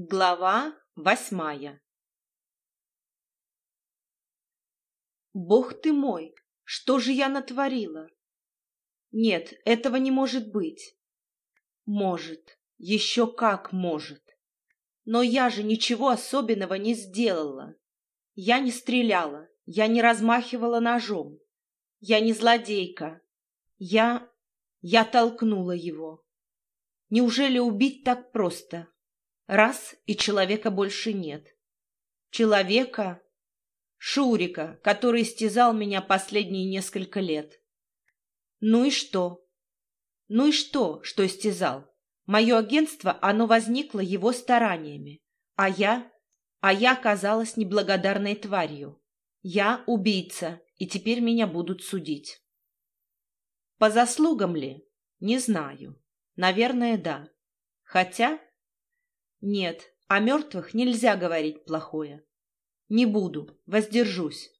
Глава восьмая Бог ты мой, что же я натворила? Нет, этого не может быть. Может, еще как может. Но я же ничего особенного не сделала. Я не стреляла, я не размахивала ножом. Я не злодейка. Я... я толкнула его. Неужели убить так просто? Раз, и человека больше нет. Человека, Шурика, который истязал меня последние несколько лет. Ну и что? Ну и что, что истязал? Мое агентство, оно возникло его стараниями. А я? А я оказалась неблагодарной тварью. Я убийца, и теперь меня будут судить. По заслугам ли? Не знаю. Наверное, да. Хотя нет, о мертвых нельзя говорить плохое. Не буду, воздержусь.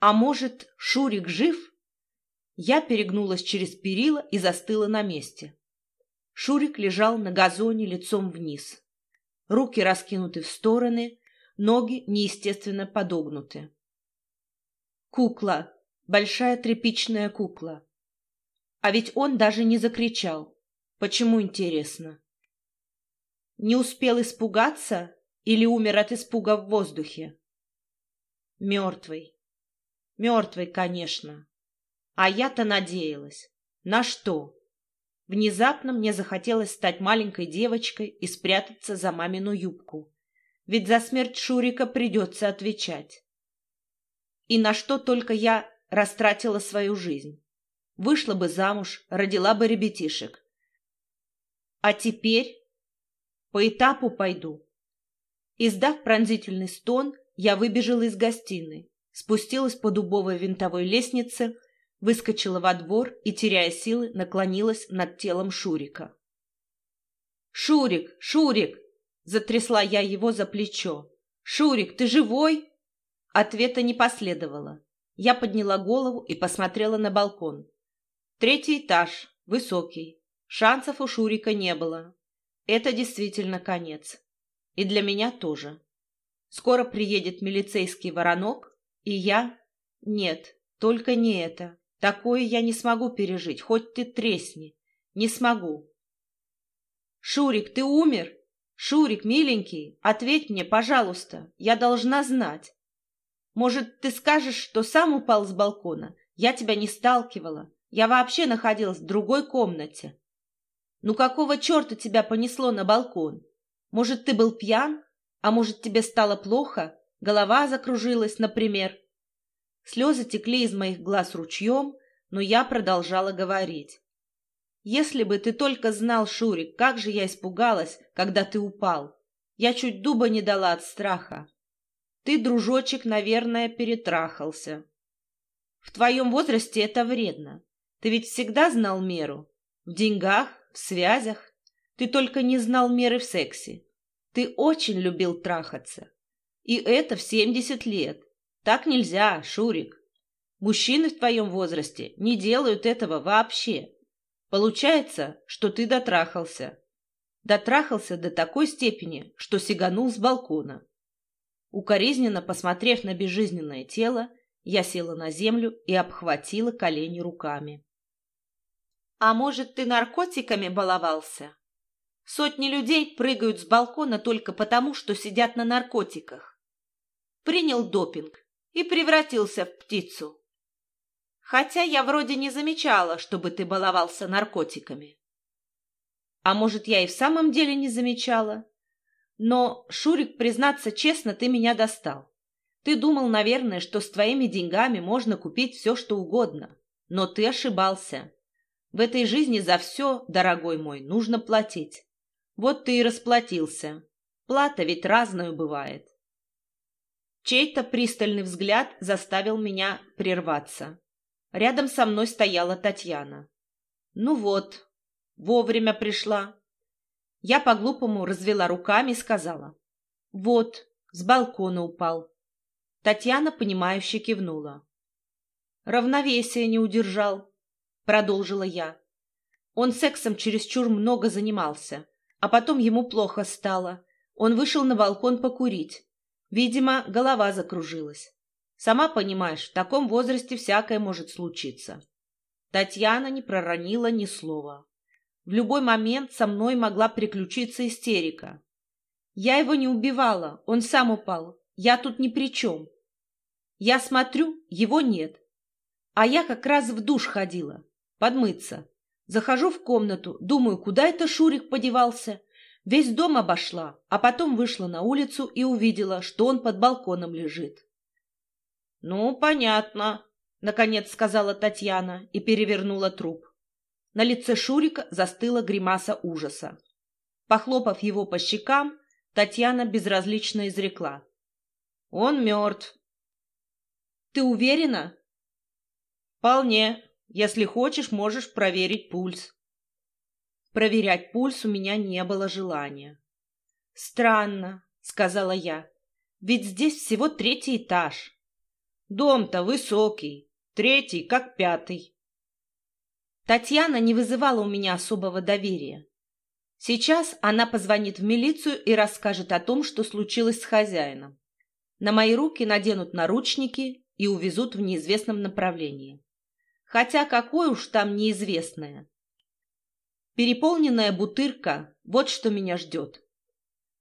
А может, Шурик жив? Я перегнулась через перила и застыла на месте. Шурик лежал на газоне лицом вниз. Руки раскинуты в стороны, ноги неестественно подогнуты. Кукла, большая тряпичная кукла. А ведь он даже не закричал. Почему, интересно? Не успел испугаться или умер от испуга в воздухе? Мертвый. Мертвый, конечно. А я-то надеялась. На что? Внезапно мне захотелось стать маленькой девочкой и спрятаться за мамину юбку. Ведь за смерть Шурика придется отвечать. И на что только я растратила свою жизнь. Вышла бы замуж, родила бы ребятишек. А теперь по этапу пойду. Издав пронзительный стон, я выбежала из гостиной, спустилась по дубовой винтовой лестнице, выскочила во двор и, теряя силы, наклонилась над телом Шурика. «Шурик! Шурик!» — затрясла я его за плечо. «Шурик, ты живой?» Ответа не последовало. Я подняла голову и посмотрела на балкон. Третий этаж, высокий. Шансов у Шурика не было. Это действительно конец. И для меня тоже. Скоро приедет милицейский воронок, и я... Нет, только не это. Такое я не смогу пережить, хоть ты тресни. Не смогу. Шурик, ты умер? Шурик, миленький, ответь мне, пожалуйста. Я должна знать. Может, ты скажешь, что сам упал с балкона? Я тебя не сталкивала. Я вообще находилась в другой комнате. Ну какого черта тебя понесло на балкон? Может, ты был пьян? А может, тебе стало плохо? Голова закружилась, например?» Слезы текли из моих глаз ручьем, но я продолжала говорить. «Если бы ты только знал, Шурик, как же я испугалась, когда ты упал. Я чуть дуба не дала от страха. Ты, дружочек, наверное, перетрахался. В твоем возрасте это вредно. Ты ведь всегда знал меру. В деньгах, в связях. Ты только не знал меры в сексе. Ты очень любил трахаться. И это в семьдесят лет. Так нельзя, Шурик. Мужчины в твоем возрасте не делают этого вообще. Получается, что ты дотрахался. Дотрахался до такой степени, что сиганул с балкона. Укоризненно посмотрев на безжизненное тело, я села на землю и обхватила колени руками. А может, ты наркотиками баловался? Сотни людей прыгают с балкона только потому, что сидят на наркотиках. Принял допинг и превратился в птицу. Хотя я вроде не замечала, чтобы ты баловался наркотиками. А может, я и в самом деле не замечала? Но, Шурик, признаться честно, ты меня достал. Ты думал, наверное, что с твоими деньгами можно купить все, что угодно. Но ты ошибался. В этой жизни за все, дорогой мой, нужно платить. Вот ты и расплатился. Плата ведь разную бывает. Чей-то пристальный взгляд заставил меня прерваться. Рядом со мной стояла Татьяна. Ну вот, вовремя пришла. Я по-глупому развела руками и сказала. Вот, с балкона упал. Татьяна, понимающе кивнула. Равновесие не удержал продолжила я. Он сексом чересчур много занимался, а потом ему плохо стало. Он вышел на балкон покурить. Видимо, голова закружилась. Сама понимаешь, в таком возрасте всякое может случиться. Татьяна не проронила ни слова. В любой момент со мной могла приключиться истерика. Я его не убивала, он сам упал. Я тут ни при чем. Я смотрю, его нет. А я как раз в душ ходила, подмыться. Захожу в комнату, думаю, куда это Шурик подевался. Весь дом обошла, а потом вышла на улицу и увидела, что он под балконом лежит. — Ну, понятно, — наконец сказала Татьяна и перевернула труп. На лице Шурика застыла гримаса ужаса. Похлопав его по щекам, Татьяна безразлично изрекла. — Он мертв. — Ты уверена? — Вполне. Если хочешь, можешь проверить пульс. Проверять пульс у меня не было желания. — Странно, — сказала я, — ведь здесь всего третий этаж. Дом-то высокий, третий как пятый. Татьяна не вызывала у меня особого доверия. Сейчас она позвонит в милицию и расскажет о том, что случилось с хозяином. На мои руки наденут наручники и увезут в неизвестном направлении. Хотя какое уж там неизвестное. Переполненная бутырка – вот что меня ждет.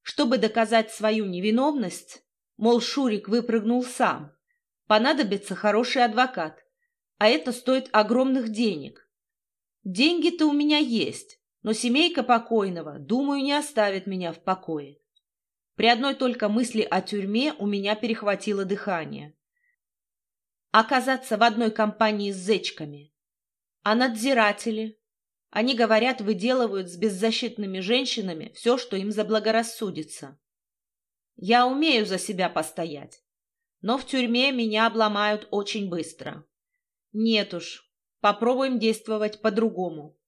Чтобы доказать свою невиновность, мол, Шурик выпрыгнул сам, понадобится хороший адвокат, а это стоит огромных денег. Деньги-то у меня есть, но семейка покойного, думаю, не оставит меня в покое. При одной только мысли о тюрьме у меня перехватило дыхание. Оказаться в одной компании с зечками. А надзиратели? Они, говорят, выделывают с беззащитными женщинами все, что им заблагорассудится. Я умею за себя постоять, но в тюрьме меня обломают очень быстро. Нет уж, попробуем действовать по-другому.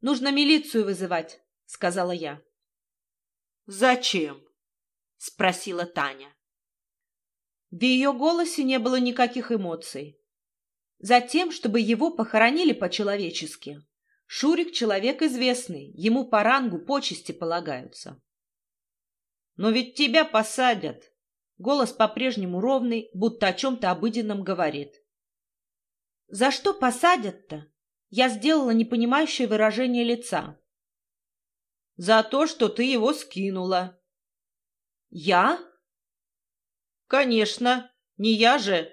Нужно милицию вызывать, сказала я. Зачем? спросила Таня. В ее голосе не было никаких эмоций. Затем, чтобы его похоронили по-человечески. Шурик человек известный, ему по рангу почести полагаются. Но ведь тебя посадят. Голос по-прежнему ровный, будто о чем-то обыденном говорит. За что посадят-то? Я сделала непонимающее выражение лица. За то, что ты его скинула. Я? Конечно, не я же.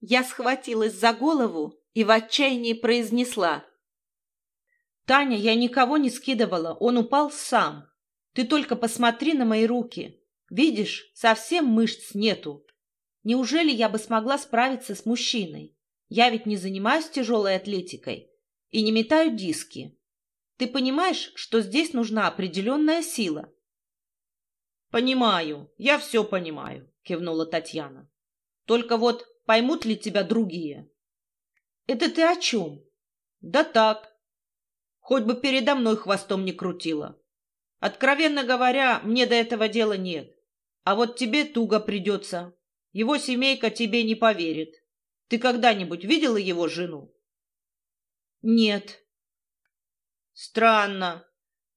Я схватилась за голову и в отчаянии произнесла. «Таня, я никого не скидывала, он упал сам. Ты только посмотри на мои руки. Видишь, совсем мышц нету. Неужели я бы смогла справиться с мужчиной? Я ведь не занимаюсь тяжелой атлетикой и не метаю диски. Ты понимаешь, что здесь нужна определенная сила?» «Понимаю, я все понимаю», — кивнула Татьяна. «Только вот поймут ли тебя другие?» «Это ты о чем?» «Да так, Хоть бы передо мной хвостом не крутила. Откровенно говоря, мне до этого дела нет. А вот тебе туго придется. Его семейка тебе не поверит. Ты когда-нибудь видела его жену? Нет. Странно.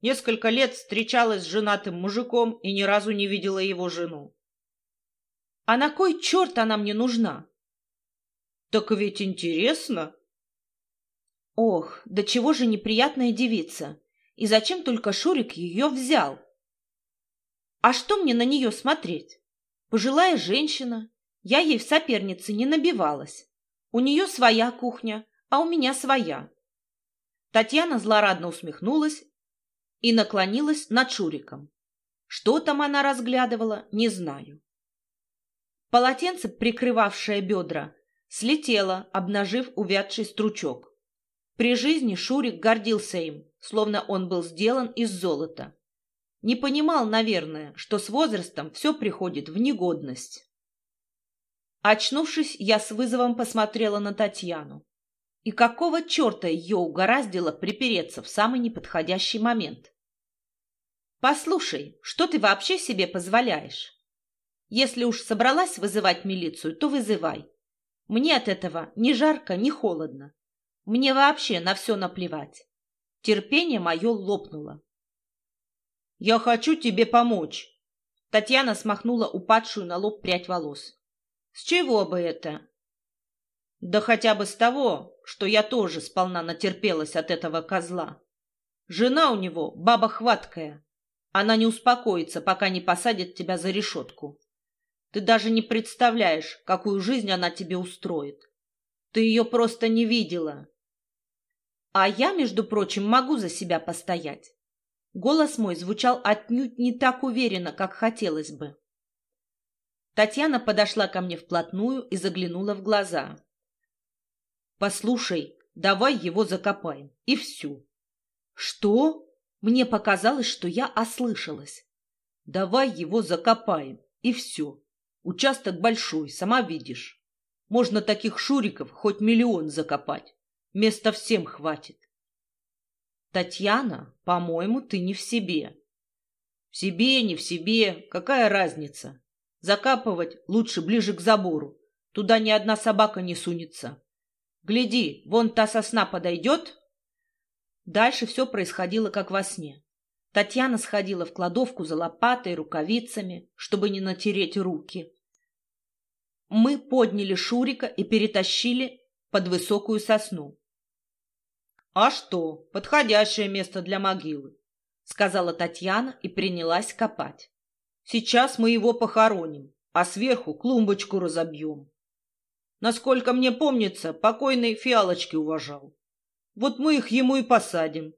Несколько лет встречалась с женатым мужиком и ни разу не видела его жену. А на кой черт она мне нужна? Так ведь интересно. Ох, да чего же неприятная девица! И зачем только Шурик ее взял? А что мне на нее смотреть? Пожилая женщина. Я ей в сопернице не набивалась. У нее своя кухня, а у меня своя. Татьяна злорадно усмехнулась и наклонилась над Шуриком. Что там она разглядывала, не знаю. Полотенце, прикрывавшее бедра, слетело, обнажив увядший стручок. При жизни Шурик гордился им, словно он был сделан из золота. Не понимал, наверное, что с возрастом все приходит в негодность. Очнувшись, я с вызовом посмотрела на Татьяну. И какого черта ее угораздило припереться в самый неподходящий момент? «Послушай, что ты вообще себе позволяешь? Если уж собралась вызывать милицию, то вызывай. Мне от этого ни жарко, ни холодно. Мне вообще на все наплевать. Терпение мое лопнуло. Я хочу тебе помочь. Татьяна смахнула упадшую на лоб прядь волос. С чего бы это? Да хотя бы с того, что я тоже сполна натерпелась от этого козла. Жена у него баба хваткая. Она не успокоится, пока не посадит тебя за решетку. Ты даже не представляешь, какую жизнь она тебе устроит. Ты ее просто не видела. А я, между прочим, могу за себя постоять. Голос мой звучал отнюдь не так уверенно, как хотелось бы. Татьяна подошла ко мне вплотную и заглянула в глаза. «Послушай, давай его закопаем, и все». «Что?» Мне показалось, что я ослышалась. «Давай его закопаем, и все. Участок большой, сама видишь. Можно таких шуриков хоть миллион закопать. Места всем хватит. Татьяна, по-моему, ты не в себе. В себе, не в себе, какая разница? Закапывать лучше ближе к забору. Туда ни одна собака не сунется. Гляди, вон та сосна подойдет. Дальше все происходило как во сне. Татьяна сходила в кладовку за лопатой, рукавицами, чтобы не натереть руки. Мы подняли Шурика и перетащили под высокую сосну. «А что, подходящее место для могилы», — сказала Татьяна и принялась копать. «Сейчас мы его похороним, а сверху клумбочку разобьем. Насколько мне помнится, покойный фиалочки уважал. Вот мы их ему и посадим.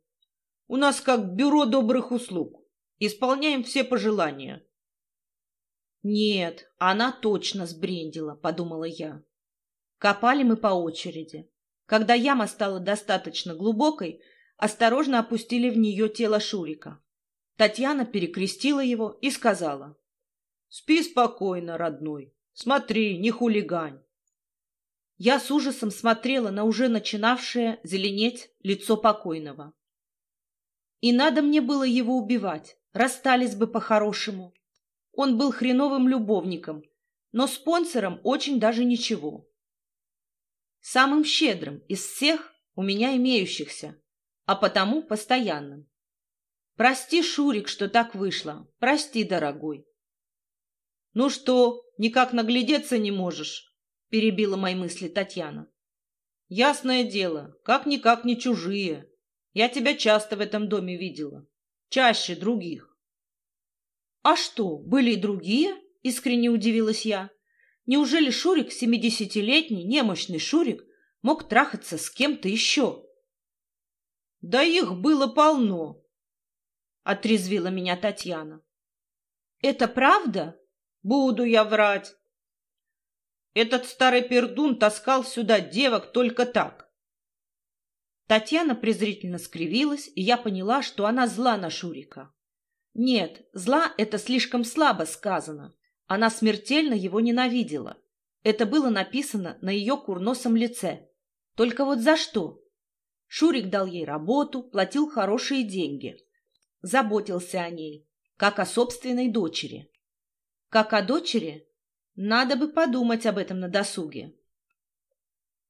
У нас как бюро добрых услуг. Исполняем все пожелания». «Нет, она точно сбрендила», — подумала я. Копали мы по очереди. Когда яма стала достаточно глубокой, осторожно опустили в нее тело Шурика. Татьяна перекрестила его и сказала. «Спи спокойно, родной. Смотри, не хулигань». Я с ужасом смотрела на уже начинавшее зеленеть лицо покойного. И надо мне было его убивать, расстались бы по-хорошему. Он был хреновым любовником, но спонсором очень даже ничего самым щедрым из всех у меня имеющихся, а потому постоянным. Прости, Шурик, что так вышло. Прости, дорогой. Ну что, никак наглядеться не можешь? Перебила мои мысли Татьяна. Ясное дело, как-никак не чужие. Я тебя часто в этом доме видела. Чаще других. А что, были и другие? Искренне удивилась я. Неужели Шурик, семидесятилетний, немощный Шурик, мог трахаться с кем-то еще? — Да их было полно, — отрезвила меня Татьяна. — Это правда? Буду я врать. Этот старый пердун таскал сюда девок только так. Татьяна презрительно скривилась, и я поняла, что она зла на Шурика. Нет, зла — это слишком слабо сказано. Она смертельно его ненавидела. Это было написано на ее курносом лице. Только вот за что? Шурик дал ей работу, платил хорошие деньги. Заботился о ней, как о собственной дочери. Как о дочери? Надо бы подумать об этом на досуге.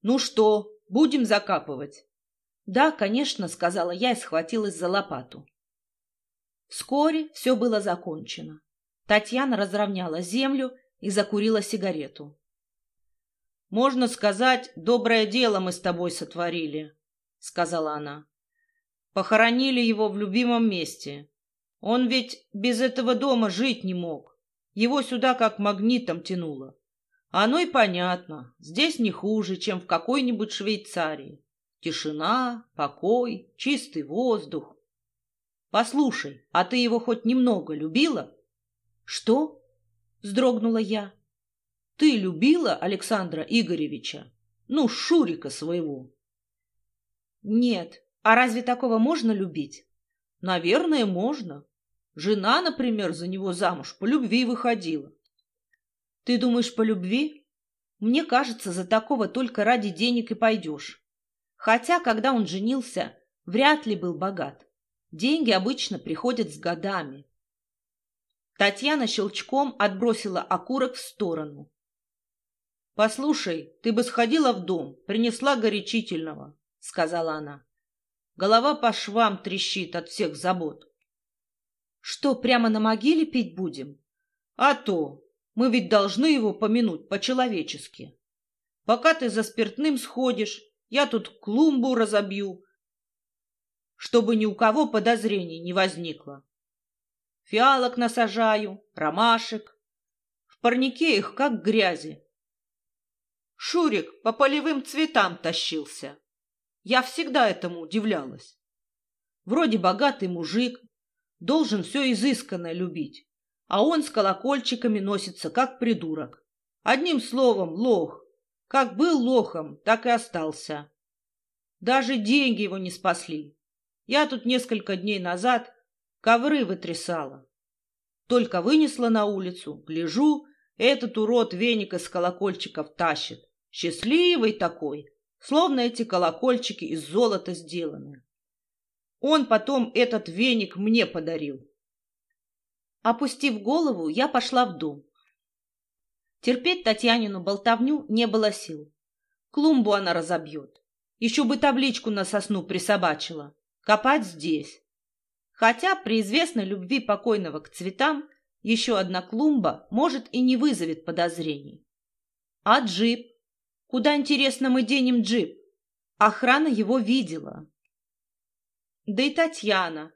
«Ну что, будем закапывать?» «Да, конечно», — сказала я и схватилась за лопату. Вскоре все было закончено. Татьяна разровняла землю и закурила сигарету. «Можно сказать, доброе дело мы с тобой сотворили», — сказала она. «Похоронили его в любимом месте. Он ведь без этого дома жить не мог. Его сюда как магнитом тянуло. Оно и понятно, здесь не хуже, чем в какой-нибудь Швейцарии. Тишина, покой, чистый воздух. Послушай, а ты его хоть немного любила?» «Что?» — вздрогнула я. «Ты любила Александра Игоревича? Ну, Шурика своего?» «Нет. А разве такого можно любить?» «Наверное, можно. Жена, например, за него замуж по любви выходила». «Ты думаешь, по любви?» «Мне кажется, за такого только ради денег и пойдешь. Хотя, когда он женился, вряд ли был богат. Деньги обычно приходят с годами. Татьяна щелчком отбросила окурок в сторону. «Послушай, ты бы сходила в дом, принесла горячительного», — сказала она. «Голова по швам трещит от всех забот». Что, прямо на могиле пить будем? А то, мы ведь должны его помянуть по-человечески. Пока ты за спиртным сходишь, я тут клумбу разобью, чтобы ни у кого подозрений не возникло. Фиалок насажаю, ромашек. В парнике их как грязи. Шурик по полевым цветам тащился. Я всегда этому удивлялась. Вроде богатый мужик, должен все изысканно любить, а он с колокольчиками носится, как придурок. Одним словом, лох. Как был лохом, так и остался. Даже деньги его не спасли. Я тут несколько дней назад ковры вытрясала. Только вынесла на улицу, гляжу, этот урод веник из колокольчиков тащит. Счастливый такой, словно эти колокольчики из золота сделаны. Он потом этот веник мне подарил. Опустив голову, я пошла в дом. Терпеть Татьянину болтовню не было сил. Клумбу она разобьет. Еще бы табличку на сосну присобачила. Копать здесь. Хотя при известной любви покойного к цветам еще одна клумба, может, и не вызовет подозрений. А джип? Куда, интересно, мы денем джип? Охрана его видела. Да и Татьяна.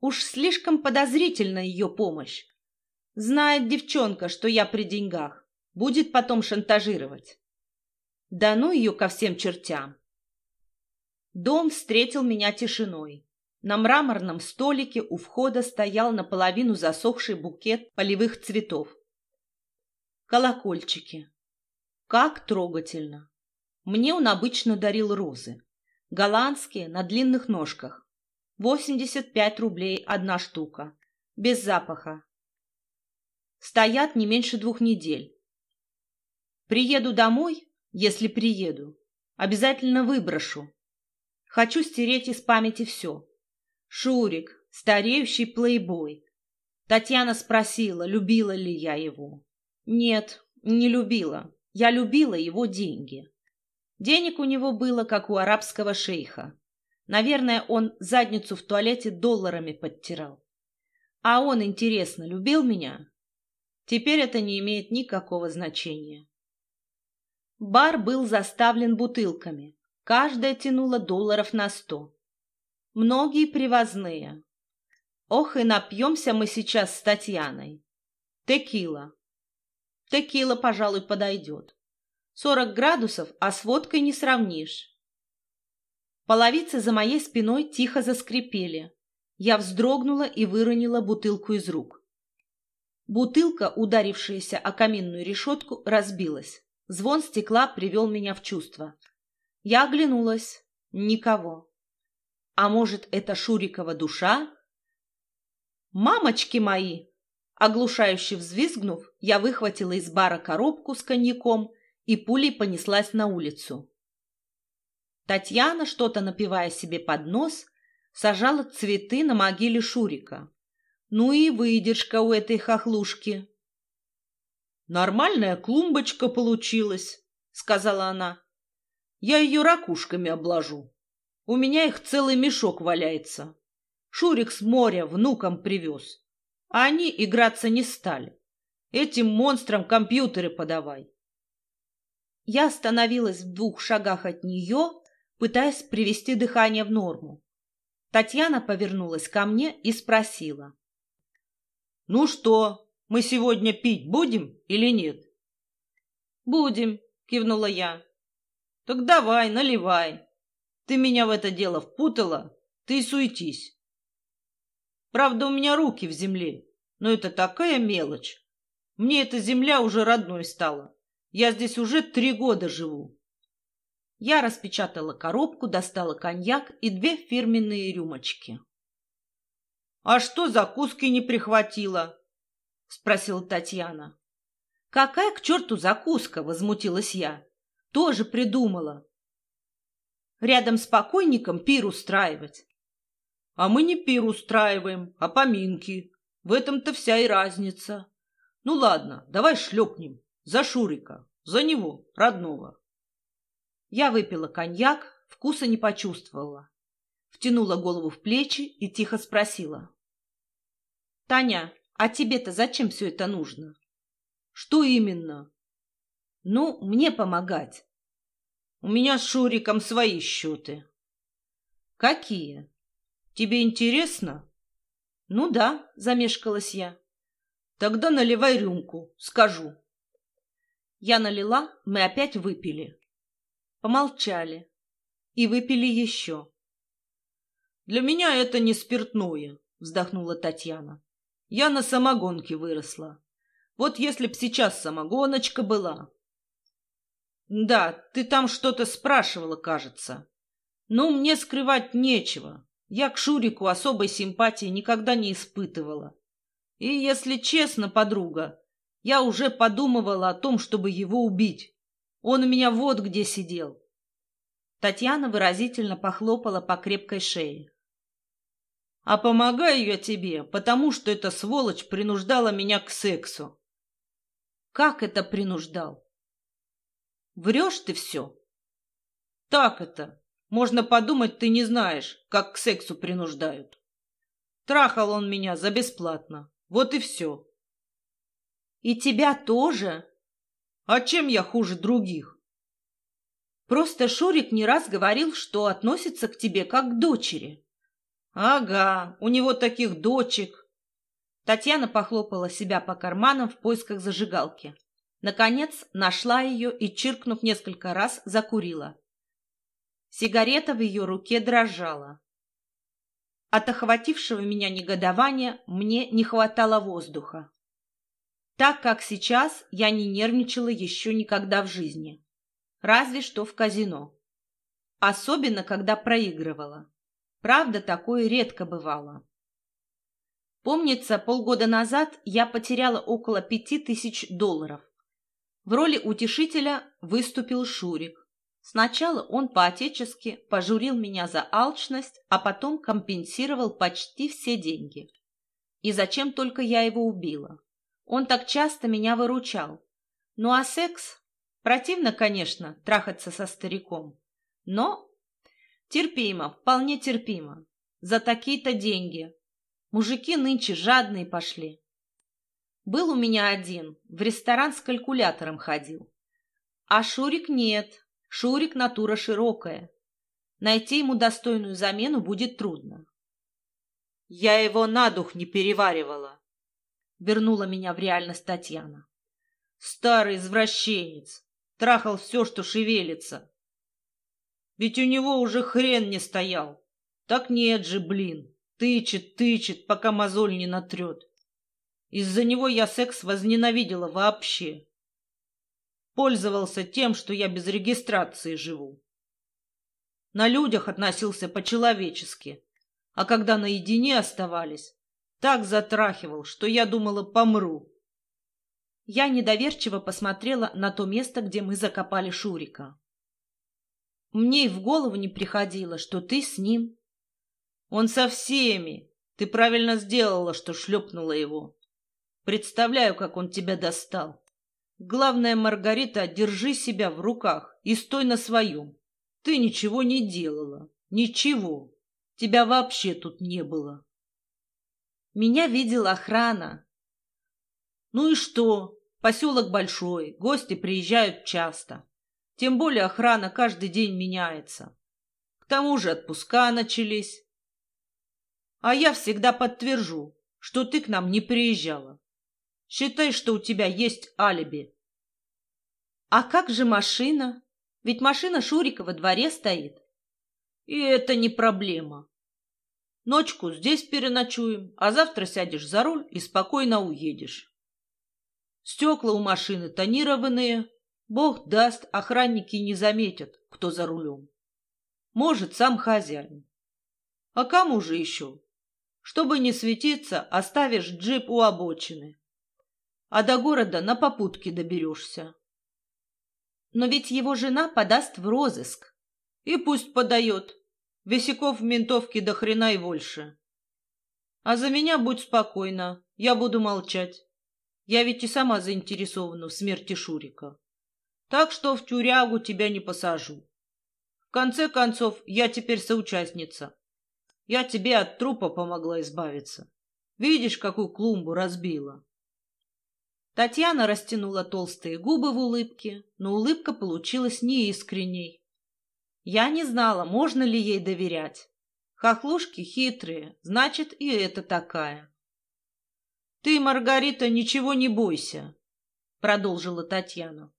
Уж слишком подозрительна ее помощь. Знает девчонка, что я при деньгах. Будет потом шантажировать. Да ну ее ко всем чертям. Дом встретил меня тишиной. На мраморном столике у входа стоял наполовину засохший букет полевых цветов. Колокольчики. Как трогательно. Мне он обычно дарил розы. Голландские, на длинных ножках. 85 рублей одна штука. Без запаха. Стоят не меньше двух недель. Приеду домой, если приеду, обязательно выброшу. Хочу стереть из памяти все. Шурик, стареющий плейбой. Татьяна спросила, любила ли я его. Нет, не любила. Я любила его деньги. Денег у него было, как у арабского шейха. Наверное, он задницу в туалете долларами подтирал. А он, интересно, любил меня? Теперь это не имеет никакого значения. Бар был заставлен бутылками. Каждая тянула долларов на сто. Многие привозные. Ох, и напьемся мы сейчас с Татьяной. Текила. Текила, пожалуй, подойдет. Сорок градусов, а с водкой не сравнишь. Половицы за моей спиной тихо заскрипели. Я вздрогнула и выронила бутылку из рук. Бутылка, ударившаяся о каминную решетку, разбилась. Звон стекла привел меня в чувство. Я оглянулась. Никого. А может, это Шурикова душа? «Мамочки мои!» Оглушающе взвизгнув, я выхватила из бара коробку с коньяком и пулей понеслась на улицу. Татьяна, что-то напивая себе под нос, сажала цветы на могиле Шурика. Ну и выдержка у этой хохлушки. «Нормальная клумбочка получилась», — сказала она. «Я ее ракушками обложу. У меня их целый мешок валяется. Шурик с моря внукам привез. А они играться не стали. Этим монстрам компьютеры подавай. Я остановилась в двух шагах от нее, пытаясь привести дыхание в норму. Татьяна повернулась ко мне и спросила. — Ну что, мы сегодня пить будем или нет? — Будем, — кивнула я. — Так давай, наливай. Ты меня в это дело впутала, ты суетись. Правда, у меня руки в земле, но это такая мелочь. Мне эта земля уже родной стала. Я здесь уже три года живу. Я распечатала коробку, достала коньяк и две фирменные рюмочки. — А что закуски не прихватила? — спросила Татьяна. — Какая к черту закуска? — возмутилась я. — Тоже придумала. Рядом с покойником пир устраивать. А мы не пир устраиваем, а поминки. В этом-то вся и разница. Ну ладно, давай шлепнем. За Шурика. За него, родного. Я выпила коньяк, вкуса не почувствовала. Втянула голову в плечи и тихо спросила. Таня, а тебе-то зачем все это нужно? Что именно? Ну, мне помогать. У меня с Шуриком свои счеты. Какие? Тебе интересно? Ну да, замешкалась я. Тогда наливай рюмку, скажу. Я налила, мы опять выпили. Помолчали. И выпили еще. Для меня это не спиртное, вздохнула Татьяна. Я на самогонке выросла. Вот если б сейчас самогоночка была. Да, ты там что-то спрашивала, кажется. Ну, мне скрывать нечего. Я к Шурику особой симпатии никогда не испытывала. И, если честно, подруга, я уже подумывала о том, чтобы его убить. Он у меня вот где сидел. Татьяна выразительно похлопала по крепкой шее. А помогаю я тебе, потому что эта сволочь принуждала меня к сексу. Как это принуждал? Врешь ты все? Так это. Можно подумать, ты не знаешь, как к сексу принуждают. Трахал он меня за бесплатно. Вот и все. И тебя тоже? А чем я хуже других? Просто Шурик не раз говорил, что относится к тебе как к дочери. Ага, у него таких дочек. Татьяна похлопала себя по карманам в поисках зажигалки. Наконец нашла ее и, чиркнув несколько раз, закурила. Сигарета в ее руке дрожала. От охватившего меня негодования мне не хватало воздуха. Так как сейчас я не нервничала еще никогда в жизни. Разве что в казино. Особенно, когда проигрывала. Правда, такое редко бывало. Помнится, полгода назад я потеряла около пяти тысяч долларов. В роли утешителя выступил Шурик. Сначала он по-отечески пожурил меня за алчность, а потом компенсировал почти все деньги. И зачем только я его убила? Он так часто меня выручал. Ну а секс? Противно, конечно, трахаться со стариком. Но Терпимо, вполне терпимо. За такие-то деньги. Мужики нынче жадные пошли. Был у меня один, в ресторан с калькулятором ходил. А Шурик нет. Шурик натура широкая. Найти ему достойную замену будет трудно. Я его на дух не переваривала. Вернула меня в реальность Татьяна. Старый извращенец. Трахал все, что шевелится. Ведь у него уже хрен не стоял. Так нет же, блин. Тычет, тычет, пока мозоль не натрет. Из-за него я секс возненавидела вообще. Пользовался тем, что я без регистрации живу. На людях относился по-человечески, а когда наедине оставались, так затрахивал, что я думала, помру. Я недоверчиво посмотрела на то место, где мы закопали Шурика. Мне и в голову не приходило, что ты с ним. Он со всеми. Ты правильно сделала, что шлепнула его. Представляю, как он тебя достал. Главное, Маргарита, держи себя в руках и стой на своем. Ты ничего не делала. Ничего. Тебя вообще тут не было. Меня видела охрана. Ну и что? Поселок большой, гости приезжают часто. Тем более охрана каждый день меняется. К тому же отпуска начались. А я всегда подтвержу, что ты к нам не приезжала. Считай, что у тебя есть алиби. А как же машина? Ведь машина Шурика во дворе стоит. И это не проблема. Ночку здесь переночуем, а завтра сядешь за руль и спокойно уедешь. Стекла у машины тонированные, Бог даст, охранники не заметят, кто за рулем. Может, сам хозяин. А кому же еще? Чтобы не светиться, оставишь джип у обочины. А до города на попутке доберешься. Но ведь его жена подаст в розыск. И пусть подает. Висяков в ментовке до хрена и больше. А за меня будь спокойна, я буду молчать. Я ведь и сама заинтересована в смерти Шурика. Так что в тюрягу тебя не посажу. В конце концов, я теперь соучастница. Я тебе от трупа помогла избавиться. Видишь, какую клумбу разбила? Татьяна растянула толстые губы в улыбке, но улыбка получилась неискренней. Я не знала, можно ли ей доверять. Хохлушки хитрые, значит, и это такая. «Ты, Маргарита, ничего не бойся», — продолжила Татьяна.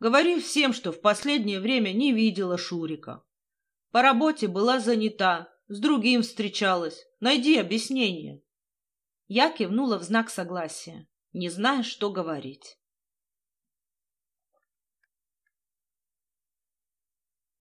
«Говори всем, что в последнее время не видела Шурика. По работе была занята, с другим встречалась. Найди объяснение». Я кивнула в знак согласия, не зная, что говорить.